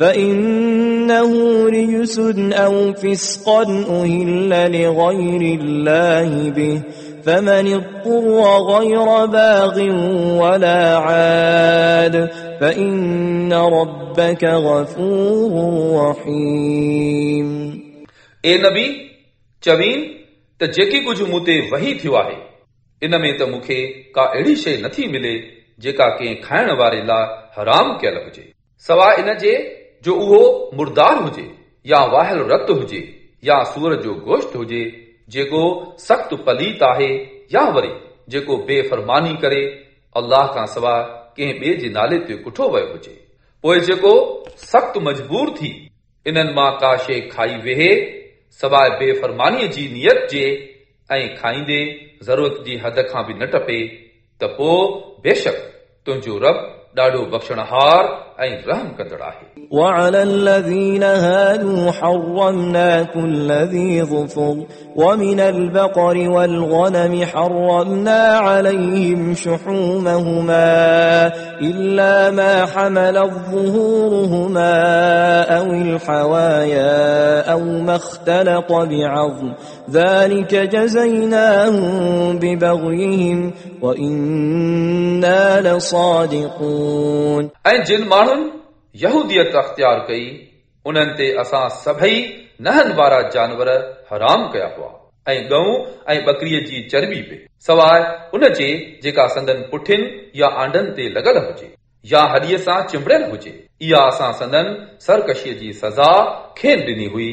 فإنه رجس أو فسقا أهل لغير الله به فمن اضطر غير باغ ولا عاد فإن ربك غفور رحيم ए नबी चवीन त जेकी कुझु मूं ते वही थियो आहे इन में त मूंखे का अहिड़ी शइ नथी मिले जेका कंहिं खाइण वारे लाइ हराम कयल हुजे सवाइ इन जे जो उहो मुर्दार हुजे, या वाहियल रत हुजे, या सूर जो गोश्त हुजे, जेको सख़्त पलीत आहे, या वरी जेको बेफ़रमानी करे, अल्लाह खां सवाइ कंहिं ॿिए जे नाले ते कुठो वियो हुजे। पोइ जेको सख़्त मजबूर थी, इन्हनि माँ का शइ खाई वेहे, सवाइ बेफ़रमानीअ जी नियत जे ऐं खाईंदे ज़रूरत जी हद खां बि न टपे, त पोइ बेशक तुंहिंजो रब ॾाढो बख़्शणहार ऐं रहम कंदड़ आहे وعلى الذين هادوا حرمنا كل ذي ظفر ومن البقر والغنم حرمنا عليهم شحومهما إلا ما حملت ظهورهما أو الحوايا أو ما اختلط بعظم ذلك جزيناهم ببغيهم وإنا لصادقون ۽ جن ماڻهن اختيار ڪئي انهن تي اسان سڀئي ننهن وارا جانور حرام ڪيا هئا ۽ گئون ۽ چرٻي به سواءِ ان جي جيڪا سندن پٺين يا آنڊن تي لڳل هجي يا هڏيءَ سان چمبڙيل هجي اها اسان سندن سرڪشيءَ جي سزا کين ڏني هئي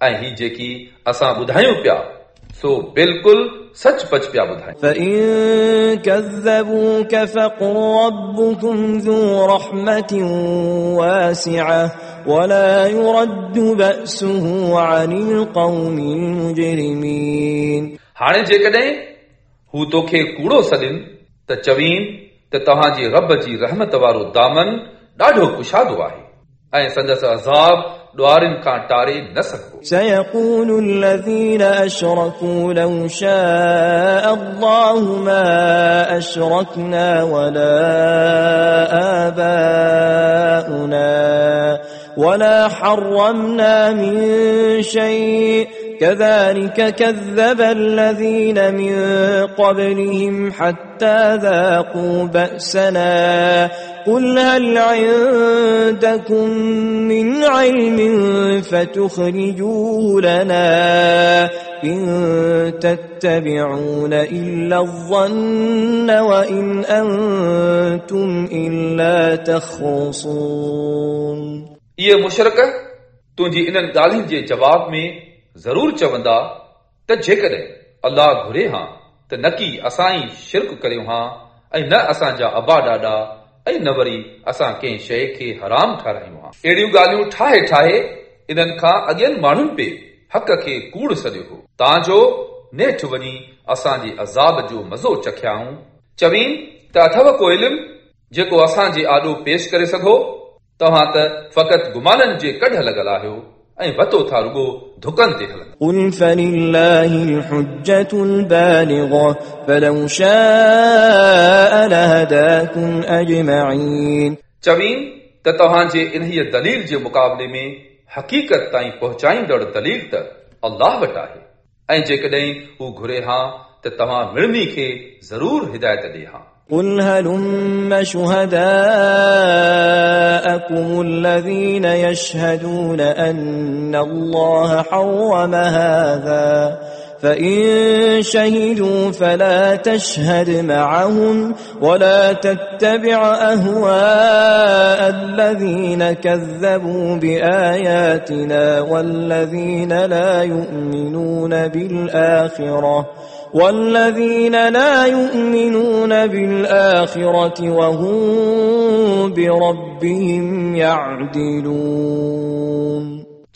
۽ هي جيڪي اسان ٻڌايون پيا سو بلڪل सच पच पिया ॿुधायूं فإن كذبوك فقل ربكم ذو رحمة واسعة ولا يرد بأسه عن القوم المجرمين हाणे जेकॾहिं हू तोखे कूड़ो सॾनि त चवीन त तव्हांजे रब जी रहमत वारो दामन ॾाढो कुशादो आहे ऐं संदसि अज़ाब ॾुआरिन खां टारे न सघिबो سيقول الذين أشركوا لو شاء الله ما أشركنا ولا آباؤنا ولا حرمنا من شيء كذلك كذب الذين من قبلهم حتى ذاقوا بأسنا قل هل عندكم من علم فتخرجوه لنا إن تتبعون إلا الظن وإن أنتم إلا تخرصون इहे मुशरक तुंहिंजी इन्हनि ॻाल्हियुनि जे जवाब में ضرور چوندا ته جيڪڏهن الله گهري ها ته نه ڪه اسان ئي شرڪ ڪريون ها ۽ نه اسان جا ابا ڏاڏا ۽ نه وري اسان ڪنهن شيءِ کي حرام ٺارايون ها. اهڙيون ڳالهيون ٺاهي ٺاهي انهن کان اڳين ماڻهن پي حق کي ڪوڙ سڏيو هو. تان جو نيٺ وڃي اسان جي عذاب جو مزو چکيائون. چوين ته اٿو ڪو علم جيڪو اسان جي آڏو پيش ڪري سگهو؟ توهان ته فقط گمانن جي ڪڍ لڳل آهيو ऐं वतो था रुगो धुकनि ते हलंदा قل فلله الحجة البالغة فلو شاء لهداكم أجمعين चवीन त तव्हांजे इन्हीअ दलील जे मुक़ाबले में हक़ीक़त ताईं पहुचाईंदड़ दलील त अल्लाह वटि आहे ऐं जेकॾहिं हू घुरे हा त तव्हां मिड़मी खे ज़रूर हिदायत ॾे हा قل هلم شهداءكم الذين يشهدون أن الله حرم هذا فإن شهدوا فلا تشهد معهم ولا تتبع أهواء الذين كذبوا بآياتنا والذين لا يؤمنون بالآخرة والذين لا يؤمنون بالآخرة وهم بربهم يعدلون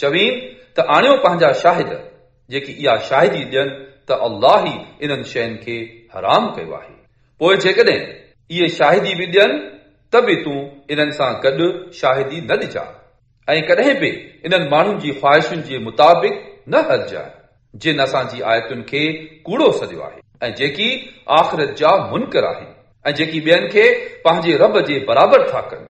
चवीन त आणियो पंहिंजा शाहिद जेकी इहा शाहिदी ॾियनि, त अल्लाह ई इन्हनि शयुनि खे हराम कयो आहे। पोइ जेकॾहिं इहे शाहिदी बि ॾियनि, त बि तूं इन्हनि सां गॾु शाहिदी न ॾिजां। ऐं कॾहिं बि इन्हनि माण्हुनि जी ख़्वाहिशुनि जे मुताबिक़ न हलजांइ जिन असांजी आयतुनि खे कूड़ो सॼो आहे ऐं जेकी आख़िरत जा मुनकर आहिनि। ऐं जेकी ॿियनि खे पंहिंजे रब जे बराबरि था कनि।